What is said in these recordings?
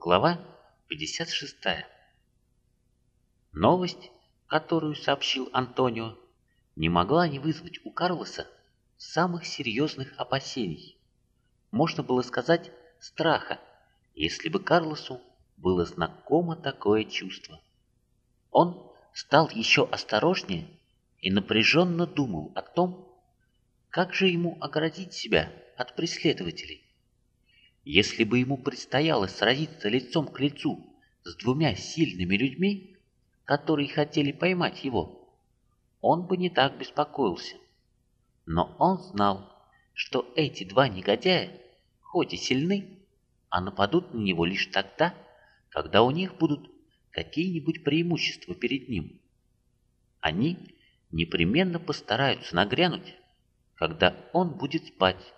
Глава 56. Новость, которую сообщил Антонио, не могла не вызвать у Карлоса самых серьезных опасений. Можно было сказать страха, если бы Карлосу было знакомо такое чувство. Он стал еще осторожнее и напряженно думал о том, как же ему оградить себя от преследователей. Если бы ему предстояло сразиться лицом к лицу с двумя сильными людьми, которые хотели поймать его, он бы не так беспокоился. Но он знал, что эти два негодяя, хоть и сильны, а нападут на него лишь тогда, когда у них будут какие-нибудь преимущества перед ним. Они непременно постараются нагрянуть, когда он будет спать,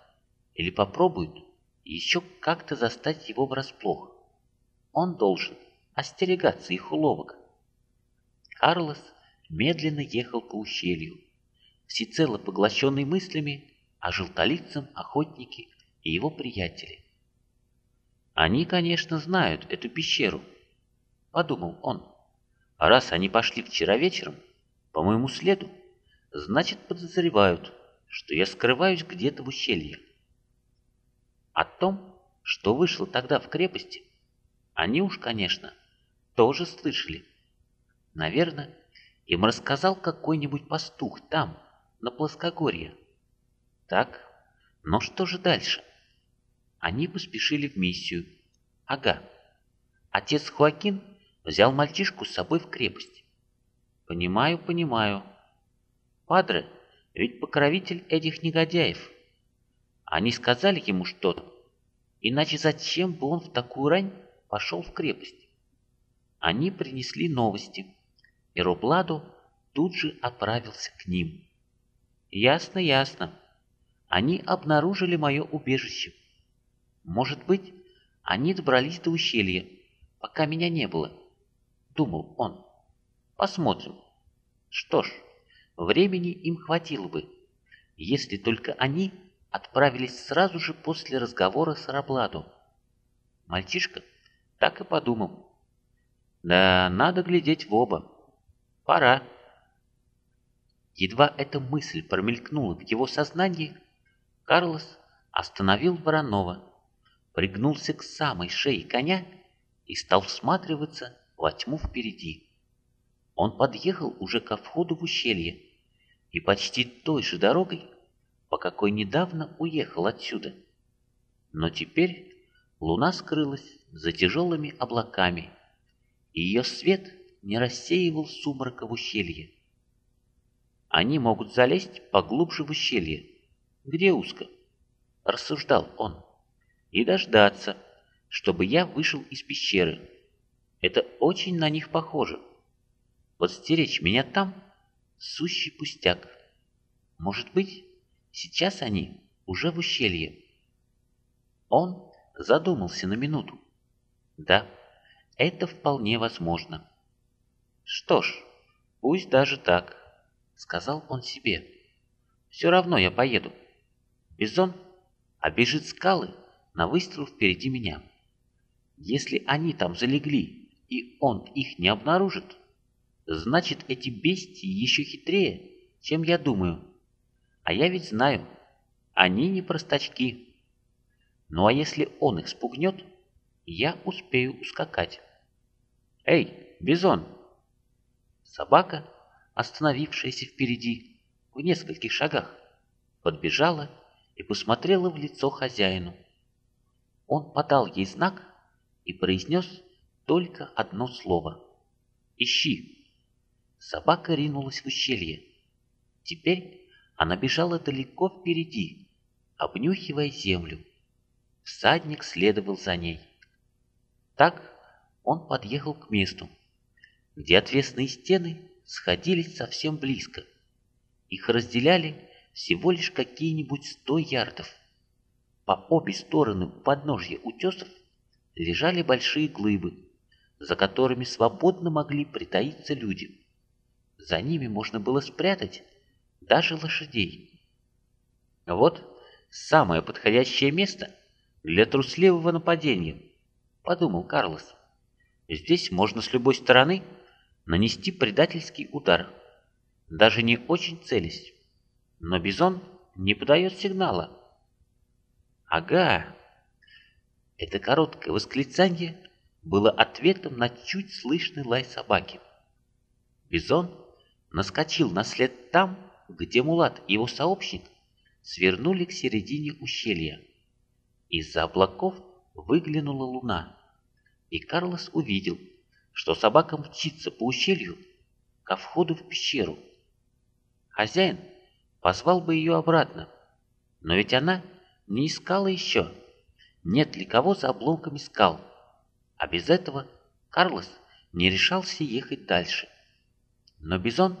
или попробуют еще как-то застать его врасплох. Он должен остерегаться их уловок. Карлос медленно ехал по ущелью, всецело поглощенный мыслями о желтолицем охотнике и его приятеле. «Они, конечно, знают эту пещеру», — подумал он. «А раз они пошли вчера вечером, по моему следу, значит, подозревают, что я скрываюсь где-то в ущелье. О том, что вышло тогда в крепости, они уж, конечно, тоже слышали. Наверное, им рассказал какой-нибудь пастух там, на плоскогорье. Так, но что же дальше? Они поспешили в миссию. Ага. Отец Хуакин взял мальчишку с собой в крепость. Понимаю, понимаю. Падре ведь покровитель этих негодяев. Они сказали ему что-то, иначе зачем бы он в такую рань пошел в крепость? Они принесли новости, и Рубладу тут же отправился к ним. Ясно, ясно. Они обнаружили мое убежище. Может быть, они добрались до ущелья, пока меня не было, думал он. Посмотрим. Что ж, времени им хватило бы, если только они отправились сразу же после разговора с Арабладу. Мальчишка так и подумал. Да, надо глядеть в оба. Пора. Едва эта мысль промелькнула в его сознании, Карлос остановил Воронова, пригнулся к самой шее коня и стал всматриваться во тьму впереди. Он подъехал уже ко входу в ущелье и почти той же дорогой по какой недавно уехал отсюда. Но теперь луна скрылась за тяжелыми облаками, и ее свет не рассеивал сумрака в ущелье. Они могут залезть поглубже в ущелье, где узко, рассуждал он, и дождаться, чтобы я вышел из пещеры. Это очень на них похоже. Подстеречь меня там — сущий пустяк. Может быть, Сейчас они уже в ущелье. Он задумался на минуту. Да, это вполне возможно. Что ж, пусть даже так, сказал он себе. Все равно я поеду. Бизон обежит скалы на выстрел впереди меня. Если они там залегли, и он их не обнаружит, значит эти бестии еще хитрее, чем я думаю. А я ведь знаю, они не простачки. Ну а если он их спугнет, я успею ускакать. Эй, Бизон! Собака, остановившаяся впереди, в нескольких шагах, подбежала и посмотрела в лицо хозяину. Он подал ей знак и произнес только одно слово. «Ищи!» Собака ринулась в ущелье. Теперь она бежала далеко впереди, обнюхивая землю. Всадник следовал за ней. Так он подъехал к месту, где отвесные стены сходились совсем близко. Их разделяли всего лишь какие-нибудь сто ярдов. По обе стороны у подножья утесов лежали большие глыбы, за которыми свободно могли притаиться люди. За ними можно было спрятать даже лошадей. Вот самое подходящее место для трусливого нападения, — подумал Карлос. «Здесь можно с любой стороны нанести предательский удар, даже не очень целясь. Но Бизон не подает сигнала». «Ага!» Это короткое восклицание было ответом на чуть слышный лай собаки. Бизон наскочил на след там, где Мулат и его сообщник свернули к середине ущелья. Из-за облаков выглянула луна, и Карлос увидел, что собака мчится по ущелью ко входу в пещеру. Хозяин позвал бы ее обратно, но ведь она не искала еще, нет ли кого за обломками скал, а без этого Карлос не решался ехать дальше. Но Бизон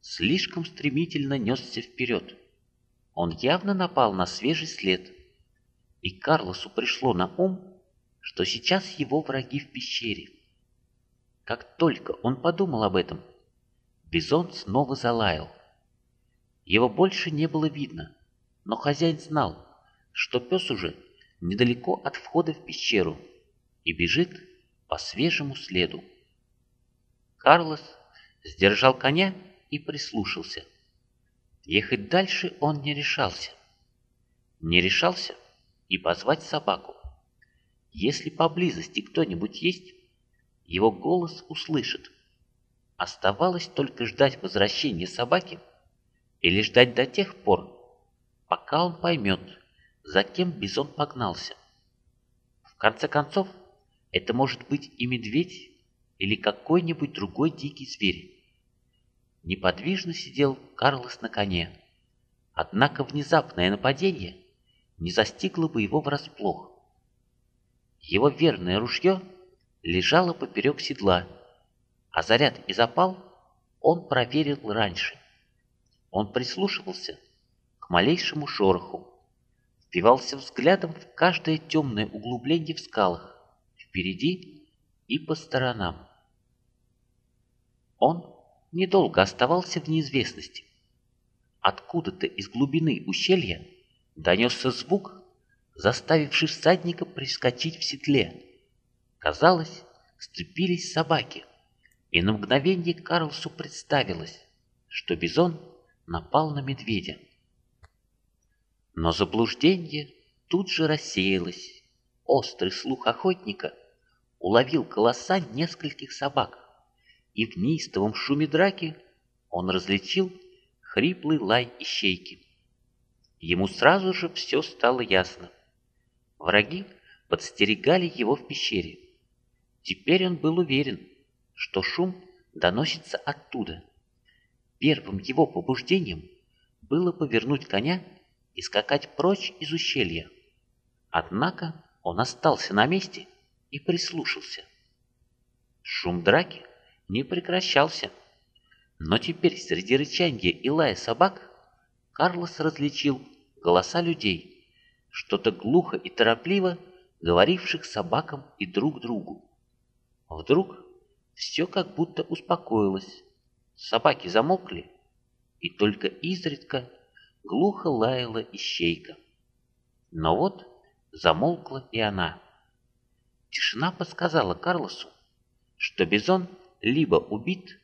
слишком стремительно несся вперед. Он явно напал на свежий след, и Карлосу пришло на ум, что сейчас его враги в пещере. Как только он подумал об этом, Бизон снова залаял. Его больше не было видно, но хозяин знал, что пес уже недалеко от входа в пещеру и бежит по свежему следу. Карлос сдержал коня и прислушался. Ехать дальше он не решался. Не решался и позвать собаку. Если поблизости кто-нибудь есть, его голос услышит. Оставалось только ждать возвращения собаки или ждать до тех пор, пока он поймет, за кем Бизон погнался. В конце концов, это может быть и медведь, или какой-нибудь другой дикий зверь. Неподвижно сидел Карлос на коне. Однако внезапное нападение не застигло бы его врасплох. Его верное ружье лежало поперек седла, а заряд и запал он проверил раньше. Он прислушивался к малейшему шороху, впивался взглядом в каждое темное углубление в скалах, впереди и по сторонам. Он недолго оставался в неизвестности. Откуда-то из глубины ущелья донесся звук, заставивший всадника прискочить в седле. Казалось, сцепились собаки, и на мгновение Карлсу представилось, что Бизон напал на медведя. Но заблуждение тут же рассеялось. Острый слух охотника уловил голоса нескольких собак, и в неистовом шуме драки он различил хриплый лай ищейки. Ему сразу же все стало ясно. Враги подстерегали его в пещере. Теперь он был уверен, что шум доносится оттуда. Первым его побуждением было повернуть коня и скакать прочь из ущелья. Однако он остался на месте и прислушался. Шум драки не прекращался. Но теперь среди рычания и лая собак Карлос различил голоса людей, что-то глухо и торопливо говоривших собакам и друг другу. Вдруг все как будто успокоилось. Собаки замолкли, и только изредка глухо лаяла ищейка. Но вот замолкла и она. Тишина подсказала Карлосу, что Бизон либо убит,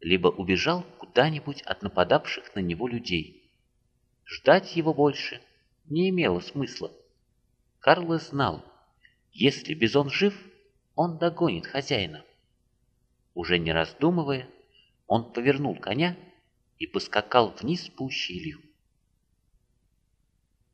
либо убежал куда-нибудь от нападавших на него людей. Ждать его больше не имело смысла. Карлос знал, если Бизон жив, он догонит хозяина. Уже не раздумывая, он повернул коня и поскакал вниз по ущелью.